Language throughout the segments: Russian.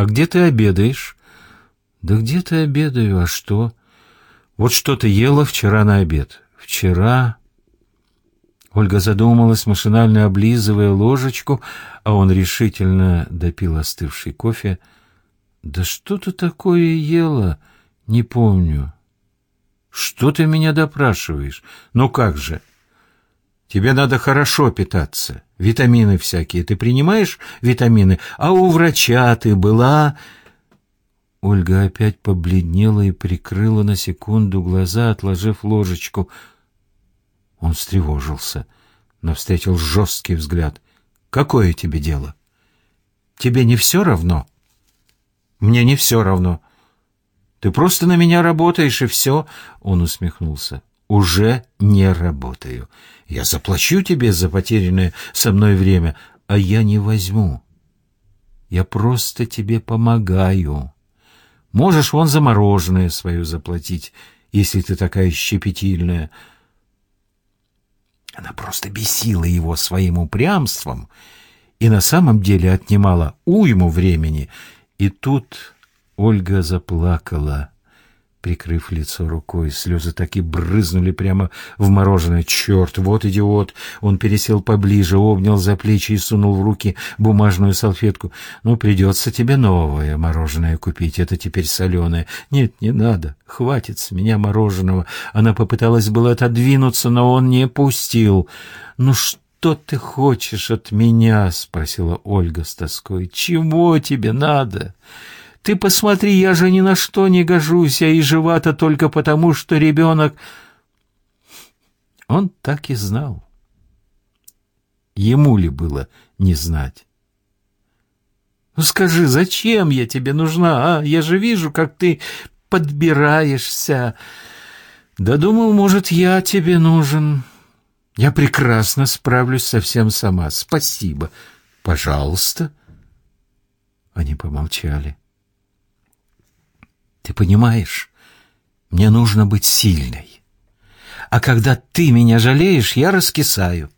А где ты обедаешь? Да где ты обедаю, а что? Вот что ты ела вчера на обед. Вчера... Ольга задумалась, машинально облизывая ложечку, а он решительно допил остывший кофе. «Да что ты такое ела? Не помню». «Что ты меня допрашиваешь? Ну как же?» «Тебе надо хорошо питаться, витамины всякие. Ты принимаешь витамины? А у врача ты была...» Ольга опять побледнела и прикрыла на секунду глаза, отложив ложечку. Он встревожился, но встретил жесткий взгляд. «Какое тебе дело? Тебе не все равно?» «Мне не все равно. Ты просто на меня работаешь, и все...» Он усмехнулся. «Уже не работаю. Я заплачу тебе за потерянное со мной время, а я не возьму. Я просто тебе помогаю». Можешь вон за мороженое свое заплатить, если ты такая щепетильная. Она просто бесила его своим упрямством и на самом деле отнимала уйму времени. И тут Ольга заплакала прикрыв лицо рукой. Слезы так и брызнули прямо в мороженое. Черт, вот идиот! Он пересел поближе, обнял за плечи и сунул в руки бумажную салфетку. Ну, придется тебе новое мороженое купить, это теперь соленое. Нет, не надо, хватит с меня мороженого. Она попыталась было отодвинуться, но он не пустил. Ну, что ты хочешь от меня? — спросила Ольга с тоской. — Чего тебе надо? — ты посмотри, я же ни на что не гожусь, а и жива-то только потому, что ребенок...» Он так и знал. Ему ли было не знать? «Ну скажи, зачем я тебе нужна, а? Я же вижу, как ты подбираешься. Да думал, может, я тебе нужен. Я прекрасно справлюсь совсем сама. Спасибо. Пожалуйста». Они помолчали. Ты понимаешь, мне нужно быть сильной. А когда ты меня жалеешь, я раскисаю.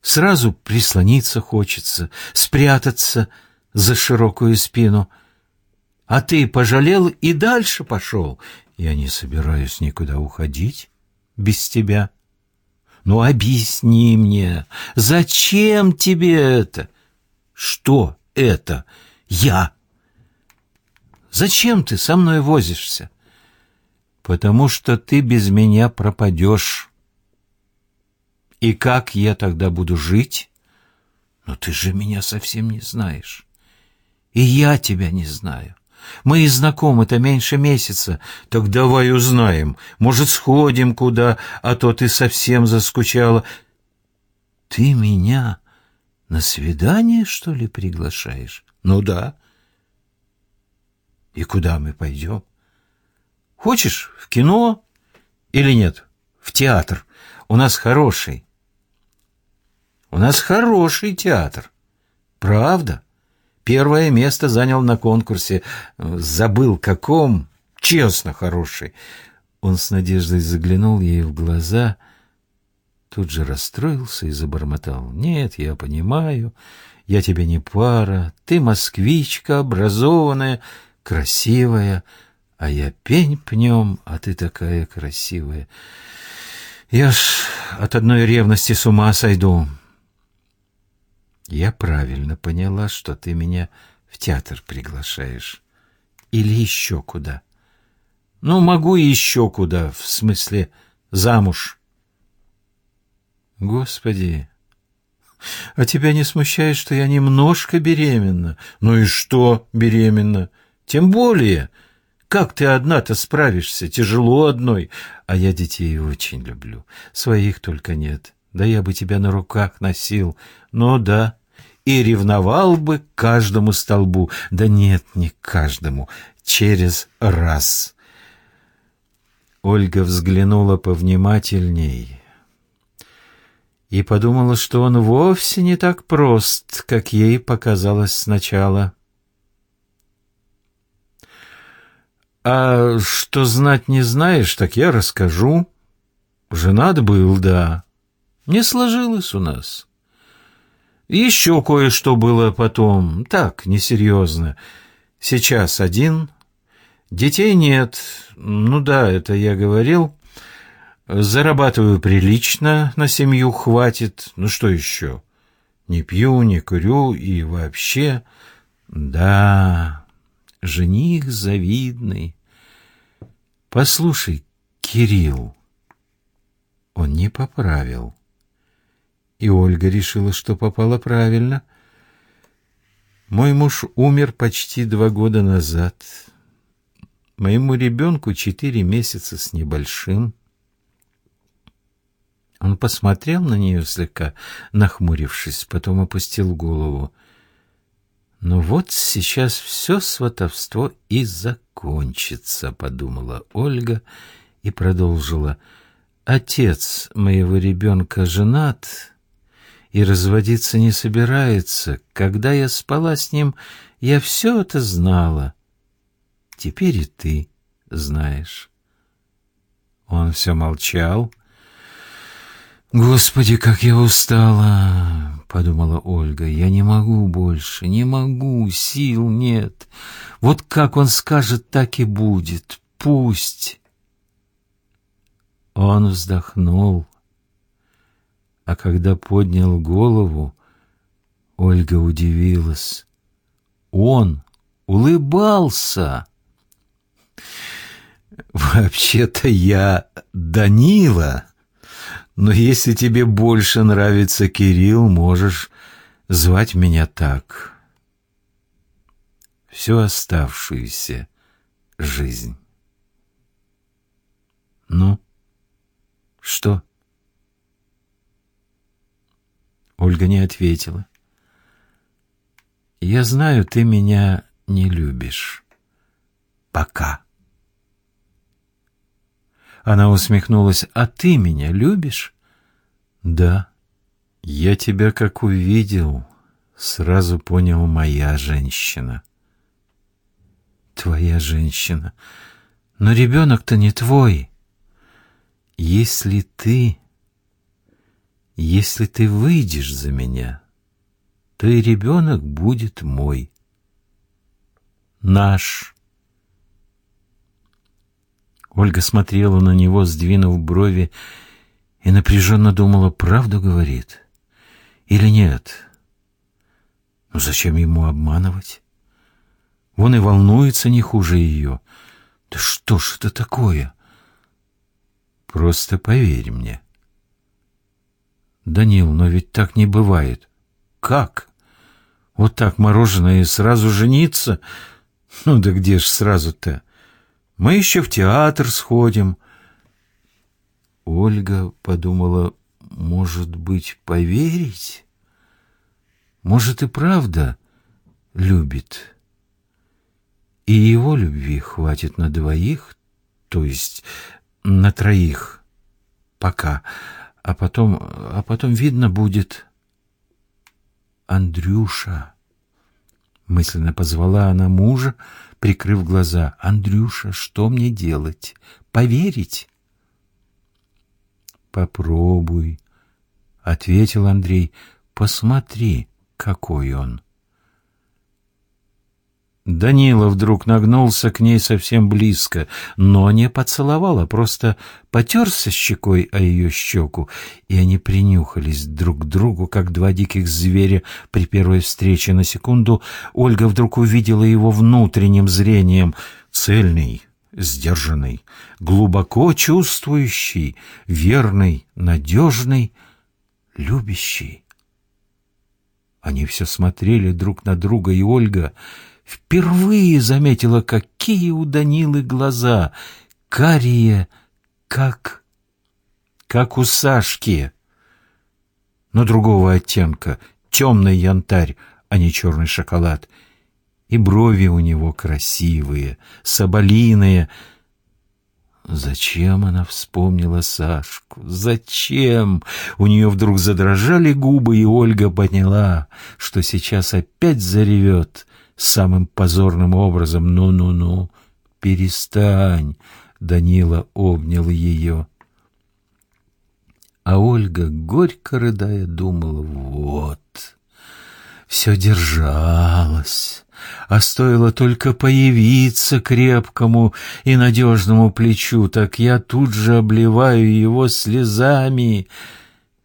Сразу прислониться хочется, спрятаться за широкую спину. А ты пожалел и дальше пошел. Я не собираюсь никуда уходить без тебя. Ну, объясни мне, зачем тебе это? Что это? Я Зачем ты со мной возишься? Потому что ты без меня пропадешь. И как я тогда буду жить? Но ты же меня совсем не знаешь. И я тебя не знаю. Мы и знакомы-то меньше месяца. Так давай узнаем. Может, сходим куда, а то ты совсем заскучала. Ты меня на свидание, что ли, приглашаешь? Ну да. И куда мы пойдем? Хочешь в кино или нет? В театр. У нас хороший. У нас хороший театр. Правда? Первое место занял на конкурсе. Забыл, каком. Честно, хороший. Он с надеждой заглянул ей в глаза, тут же расстроился и забормотал. «Нет, я понимаю, я тебе не пара, ты москвичка, образованная, красивая, а я пень пнем, а ты такая красивая. Я ж от одной ревности с ума сойду. Я правильно поняла, что ты меня в театр приглашаешь. Или еще куда. Ну, могу еще куда, в смысле замуж. Господи, а тебя не смущает, что я немножко беременна? Ну и что беременна? Тем более, как ты одна-то справишься? Тяжело одной. А я детей очень люблю. Своих только нет. Да я бы тебя на руках носил. Ну да, и ревновал бы каждому столбу. Да нет, не каждому. Через раз. Ольга взглянула повнимательней и подумала, что он вовсе не так прост, как ей показалось сначала. А что знать не знаешь, так я расскажу. Женат был, да. Не сложилось у нас. Еще кое-что было потом, так, несерьезно. Сейчас один, детей нет, ну да, это я говорил. Зарабатываю прилично, на семью хватит, ну что еще? Не пью, не курю и вообще... Да, жених завидный. Послушай, Кирилл, он не поправил. И Ольга решила, что попала правильно. Мой муж умер почти два года назад. Моему ребенку четыре месяца с небольшим. Он посмотрел на нее слегка, нахмурившись, потом опустил голову. «Ну вот сейчас все сватовство и закончится», — подумала Ольга и продолжила. «Отец моего ребенка женат и разводиться не собирается. Когда я спала с ним, я все это знала. Теперь и ты знаешь». Он все молчал, — «Господи, как я устала!» — подумала Ольга. «Я не могу больше, не могу, сил нет. Вот как он скажет, так и будет. Пусть!» Он вздохнул, а когда поднял голову, Ольга удивилась. Он улыбался. «Вообще-то я Данила!» Но если тебе больше нравится Кирилл, можешь звать меня так. Всю оставшуюся жизнь. Ну, что? Ольга не ответила. Я знаю, ты меня не любишь. Пока. Она усмехнулась. «А ты меня любишь?» «Да. Я тебя как увидел, сразу понял, моя женщина». «Твоя женщина. Но ребенок-то не твой. Если ты... Если ты выйдешь за меня, то и ребенок будет мой. Наш». Ольга смотрела на него, сдвинув брови, и напряженно думала, правду говорит или нет. Ну зачем ему обманывать? Вон и волнуется не хуже ее. Да что ж это такое? Просто поверь мне. Данил, но ведь так не бывает. Как? Вот так мороженое и сразу жениться? Ну да где ж сразу-то? Мы еще в театр сходим. Ольга подумала, может быть, поверить? Может и правда любит. И его любви хватит на двоих, то есть на троих, пока. А потом, а потом видно будет. Андрюша. Мысленно позвала она мужа, прикрыв глаза. «Андрюша, что мне делать? Поверить?» «Попробуй», — ответил Андрей. «Посмотри, какой он». Данила вдруг нагнулся к ней совсем близко, но не поцеловал, а просто потерся щекой о ее щеку, и они принюхались друг к другу, как два диких зверя при первой встрече. На секунду Ольга вдруг увидела его внутренним зрением, цельный, сдержанный, глубоко чувствующий, верный, надежный, любящий. Они все смотрели друг на друга, и Ольга впервые заметила, какие у Данилы глаза, карие, как... как у Сашки, но другого оттенка, темный янтарь, а не черный шоколад. И брови у него красивые, соболиные. Зачем она вспомнила Сашку? Зачем? У нее вдруг задрожали губы, и Ольга поняла, что сейчас опять заревет самым позорным образом. «Ну-ну-ну, перестань!» Данила обнял ее. А Ольга, горько рыдая, думала, вот, все держалось, а стоило только появиться крепкому и надежному плечу, так я тут же обливаю его слезами,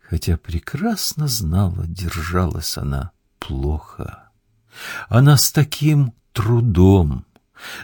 хотя прекрасно знала, держалась она плохо. Она с таким трудом,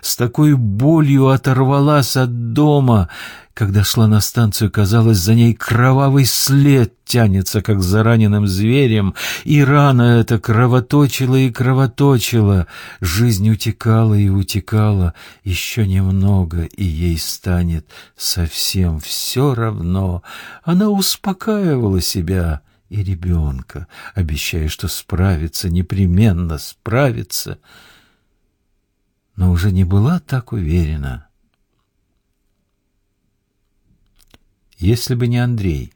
с такой болью оторвалась от дома, когда шла на станцию, казалось, за ней кровавый след тянется, как за раненым зверем, и рана эта кровоточила и кровоточила. Жизнь утекала и утекала, еще немного, и ей станет совсем все равно. Она успокаивала себя и ребенка, обещая, что справится, непременно справится, но уже не была так уверена — если бы не Андрей.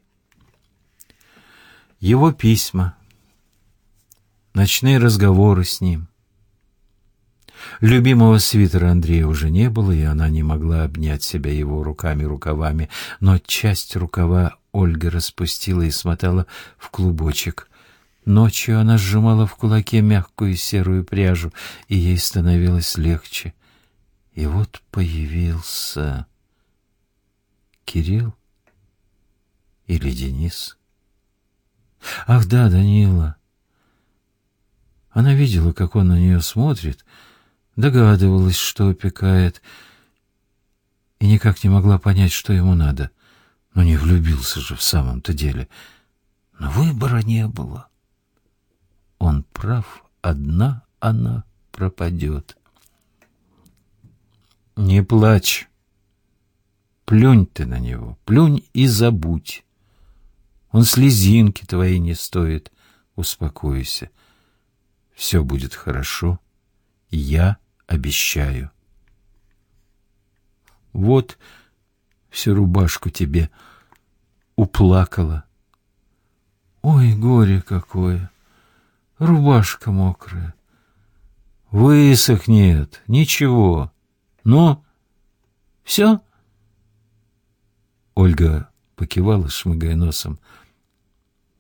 Его письма, ночные разговоры с ним. Любимого свитера Андрея уже не было, и она не могла обнять себя его руками-рукавами, но часть рукава Ольга распустила и смотала в клубочек. Ночью она сжимала в кулаке мягкую серую пряжу, и ей становилось легче. И вот появился Кирилл. Или Денис? Ах да, Данила. Она видела, как он на нее смотрит, догадывалась, что опекает, и никак не могла понять, что ему надо. Но не влюбился же в самом-то деле. Но выбора не было. Он прав, одна она пропадет. Не плачь. Плюнь ты на него, плюнь и забудь. Он слезинки твоей не стоит. Успокойся. Все будет хорошо. Я обещаю. Вот всю рубашку тебе уплакала. Ой, горе какое! Рубашка мокрая. Высохнет, ничего. Ну, все? Ольга покивала, шмыгая носом.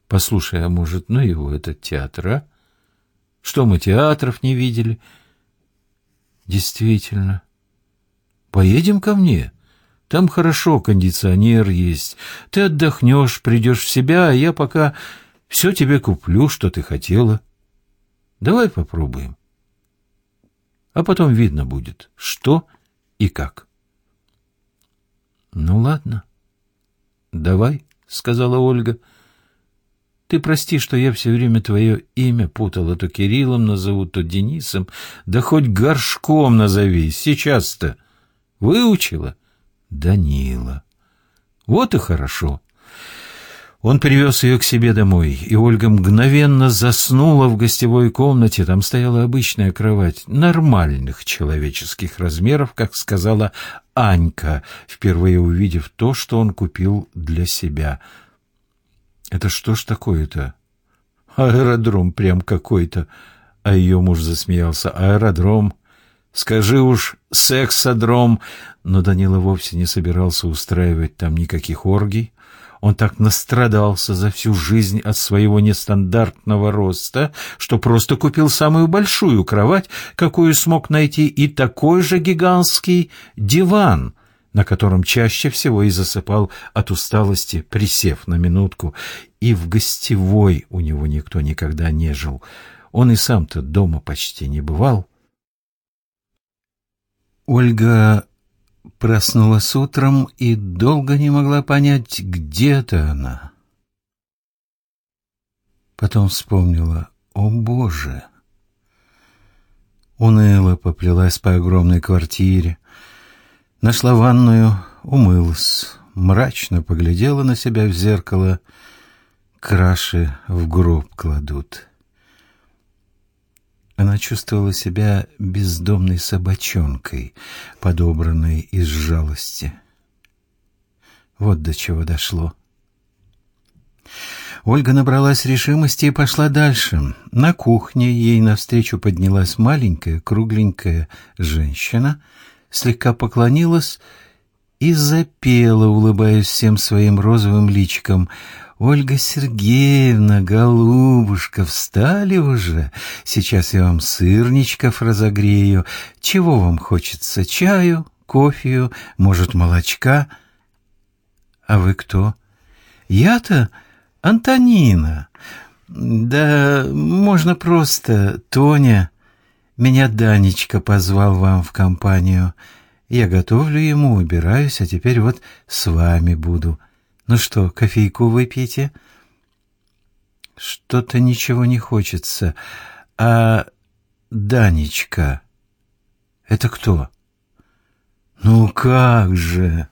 Послушай, а может, ну его, этот театр, а? Что мы театров не видели? Действительно. Поедем ко мне. Там хорошо, кондиционер есть. Ты отдохнешь, придешь в себя, а я пока все тебе куплю, что ты хотела. Давай попробуем. А потом видно будет, что и как. Ну, ладно. Давай, — сказала Ольга. — ты прости, что я все время твое имя путала, то Кириллом назову, то Денисом, да хоть горшком назови, сейчас-то. Выучила? Данила. Вот и хорошо. Он привез ее к себе домой, и Ольга мгновенно заснула в гостевой комнате. Там стояла обычная кровать, нормальных человеческих размеров, как сказала Анька, впервые увидев то, что он купил для себя — это что ж такое-то? Аэродром прям какой-то. А ее муж засмеялся. Аэродром. Скажи уж, сексодром. Но Данила вовсе не собирался устраивать там никаких оргий. Он так настрадался за всю жизнь от своего нестандартного роста, что просто купил самую большую кровать, какую смог найти, и такой же гигантский диван — на котором чаще всего и засыпал от усталости, присев на минутку, и в гостевой у него никто никогда не жил. Он и сам-то дома почти не бывал. Ольга проснулась утром и долго не могла понять, где-то она. Потом вспомнила, о боже! Уныло поплелась по огромной квартире, Нашла ванную, умылась, мрачно поглядела на себя в зеркало. Краши в гроб кладут. Она чувствовала себя бездомной собачонкой, подобранной из жалости. Вот до чего дошло. Ольга набралась решимости и пошла дальше. На кухне ей навстречу поднялась маленькая, кругленькая женщина — слегка поклонилась и запела, улыбаясь всем своим розовым личиком. «Ольга Сергеевна, голубушка, встали уже? Сейчас я вам сырничков разогрею. Чего вам хочется? Чаю, кофею, может, молочка?» «А вы кто?» «Я-то Антонина. Да можно просто Тоня. Меня Данечка позвал вам в компанию». Я готовлю ему, убираюсь, а теперь вот с вами буду. Ну что, кофейку выпьете? Что-то ничего не хочется. А Данечка, это кто? Ну как же?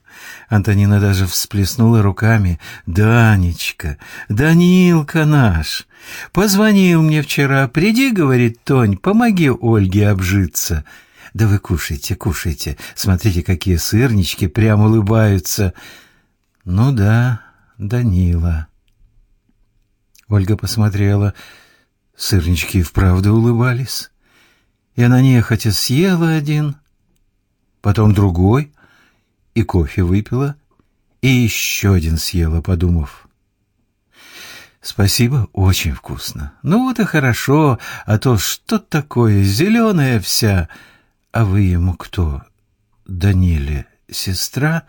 Антонина даже всплеснула руками. Данечка, Данилка наш. Позвонил мне вчера. Приди, говорит Тонь, помоги Ольге обжиться. Да вы кушайте, кушайте. Смотрите, какие сырнички прямо улыбаются. Ну да, Данила. Ольга посмотрела. Сырнички и вправду улыбались. И она нехотя съела один, потом другой, и кофе выпила, и еще один съела, подумав. «Спасибо, очень вкусно. Ну вот и хорошо, а то что такое, зеленая вся...» «А вы ему кто? Даниле сестра?»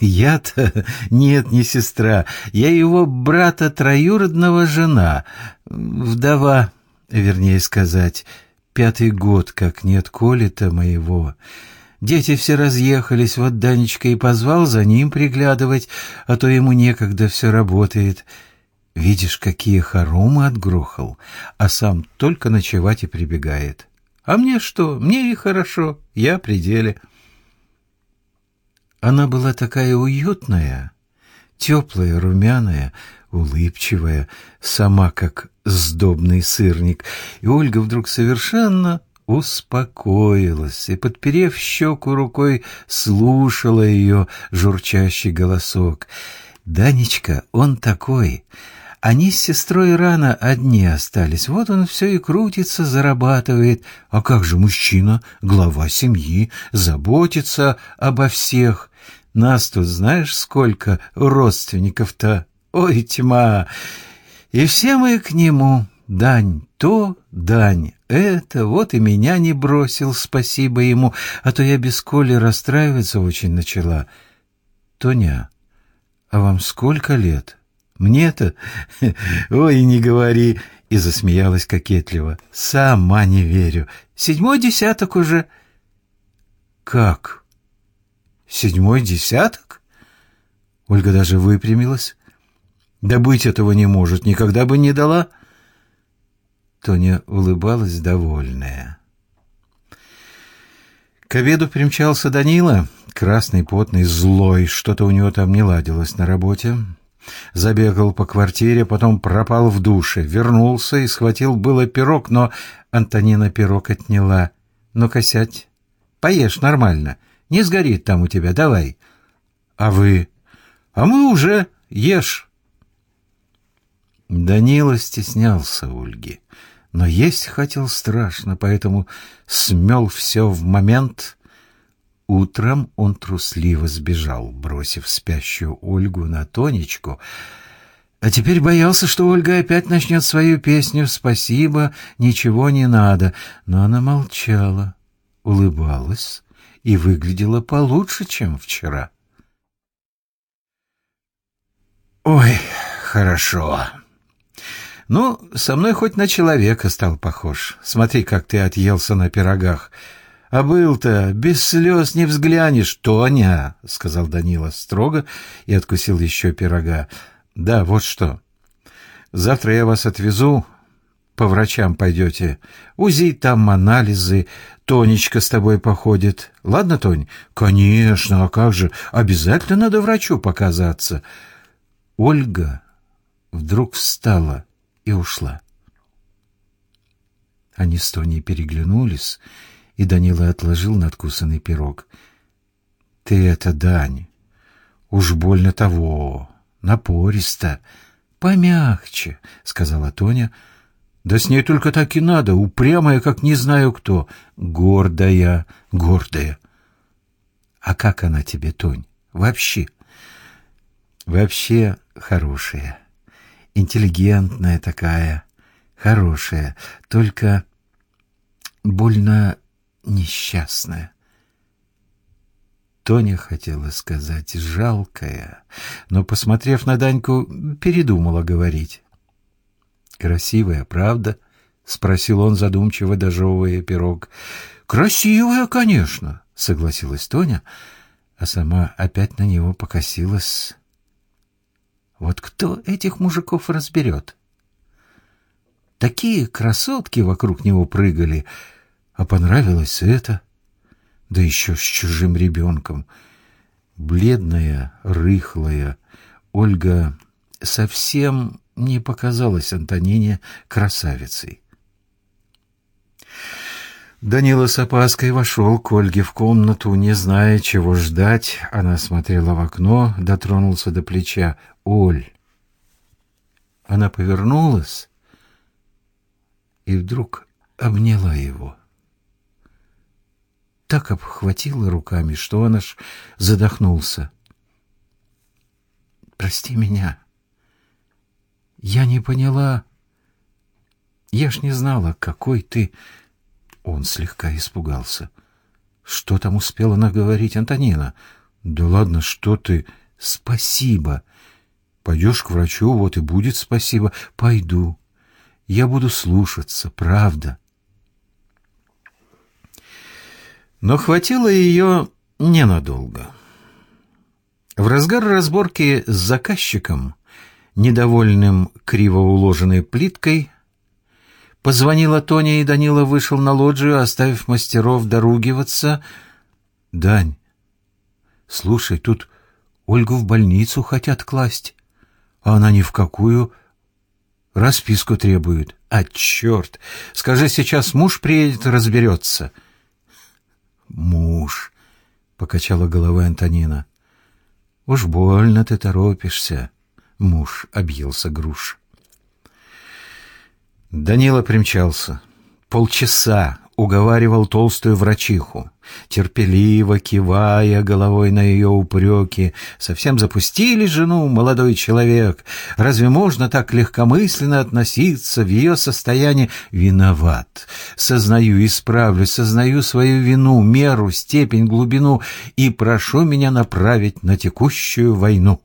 «Я-то... Нет, не сестра. Я его брата троюродного жена. Вдова, вернее сказать. Пятый год, как нет Коли-то моего. Дети все разъехались, вот Данечка и позвал за ним приглядывать, а то ему некогда все работает. Видишь, какие хоромы отгрохал, а сам только ночевать и прибегает». А мне что? Мне и хорошо. Я при деле. Она была такая уютная, теплая, румяная, улыбчивая, сама как сдобный сырник. И Ольга вдруг совершенно успокоилась и, подперев щеку рукой, слушала ее журчащий голосок. «Данечка, он такой!» Они с сестрой рано одни остались. Вот он все и крутится, зарабатывает. А как же мужчина, глава семьи, заботится обо всех? Нас тут знаешь, сколько родственников-то? Ой, тьма! И все мы к нему. Дань то, дань это, вот и меня не бросил, спасибо ему, а то я без Коли расстраиваться очень начала. Тоня, а вам сколько лет?» Мне-то... Ой, не говори!» И засмеялась кокетливо. «Сама не верю. Седьмой десяток уже». «Как? Седьмой десяток?» Ольга даже выпрямилась. «Да быть этого не может, никогда бы не дала». Тоня улыбалась довольная. К обеду примчался Данила, красный, потный, злой. Что-то у него там не ладилось на работе. Забегал по квартире, потом пропал в душе, вернулся и схватил было пирог, но Антонина пирог отняла. «Ну-ка сядь, поешь нормально, не сгорит там у тебя, давай». «А вы?» «А мы уже ешь». Данила стеснялся Ольги, но есть хотел страшно, поэтому смел все в момент Утром он трусливо сбежал, бросив спящую Ольгу на Тонечку, а теперь боялся, что Ольга опять начнет свою песню «Спасибо, ничего не надо». Но она молчала, улыбалась и выглядела получше, чем вчера. «Ой, хорошо. Ну, со мной хоть на человека стал похож. Смотри, как ты отъелся на пирогах». А был-то без слез не взглянешь, Тоня, — сказал Данила строго и откусил еще пирога. Да, вот что. Завтра я вас отвезу, по врачам пойдете. УЗИ там, анализы, Тонечка с тобой походит. Ладно, Тонь? Конечно, а как же, обязательно надо врачу показаться. Ольга вдруг встала и ушла. Они с Тоней переглянулись, и Данила отложил надкусанный пирог. «Ты это, Дань, уж больно того, напористо, помягче», — сказала Тоня. «Да с ней только так и надо, упрямая, как не знаю кто, гордая, гордая». А как она тебе, Тонь? Вообще? Вообще хорошая. Интеллигентная такая. Хорошая. Только больно несчастная. Тоня хотела сказать «жалкая», но, посмотрев на Даньку, передумала говорить. «Красивая, правда?» — спросил он, задумчиво дожевывая пирог. «Красивая, конечно», — согласилась Тоня, а сама опять на него покосилась. «Вот кто этих мужиков разберет?» Такие красотки вокруг него прыгали, а понравилось это — да еще с чужим ребенком. Бледная, рыхлая, Ольга совсем не показалась Антонине красавицей. Данила с опаской вошел к Ольге в комнату, не зная, чего ждать. Она смотрела в окно, дотронулся до плеча. «Оль!» Она повернулась и вдруг обняла его так обхватила руками, что он аж задохнулся. «Прости меня. Я не поняла. Я ж не знала, какой ты...» Он слегка испугался. «Что там успела наговорить Антонина?» «Да ладно, что ты...» «Спасибо. Пойдешь к врачу, вот и будет спасибо. Пойду. Я буду слушаться, правда». Но хватило ее ненадолго. В разгар разборки с заказчиком, недовольным криво уложенной плиткой, позвонила Тоня, и Данила вышел на лоджию, оставив мастеров доругиваться. «Дань, слушай, тут Ольгу в больницу хотят класть, а она ни в какую расписку требует. А, черт! Скажи, сейчас муж приедет, разберется». «Муж», — покачала головой Антонина. «Уж больно ты торопишься», — муж объелся груш. Данила примчался. Полчаса уговаривал толстую врачиху, терпеливо кивая головой на ее упреки. Совсем запустили жену, молодой человек. Разве можно так легкомысленно относиться в ее состояние? Виноват. Сознаю, исправлюсь, сознаю свою вину, меру, степень, глубину и прошу меня направить на текущую войну.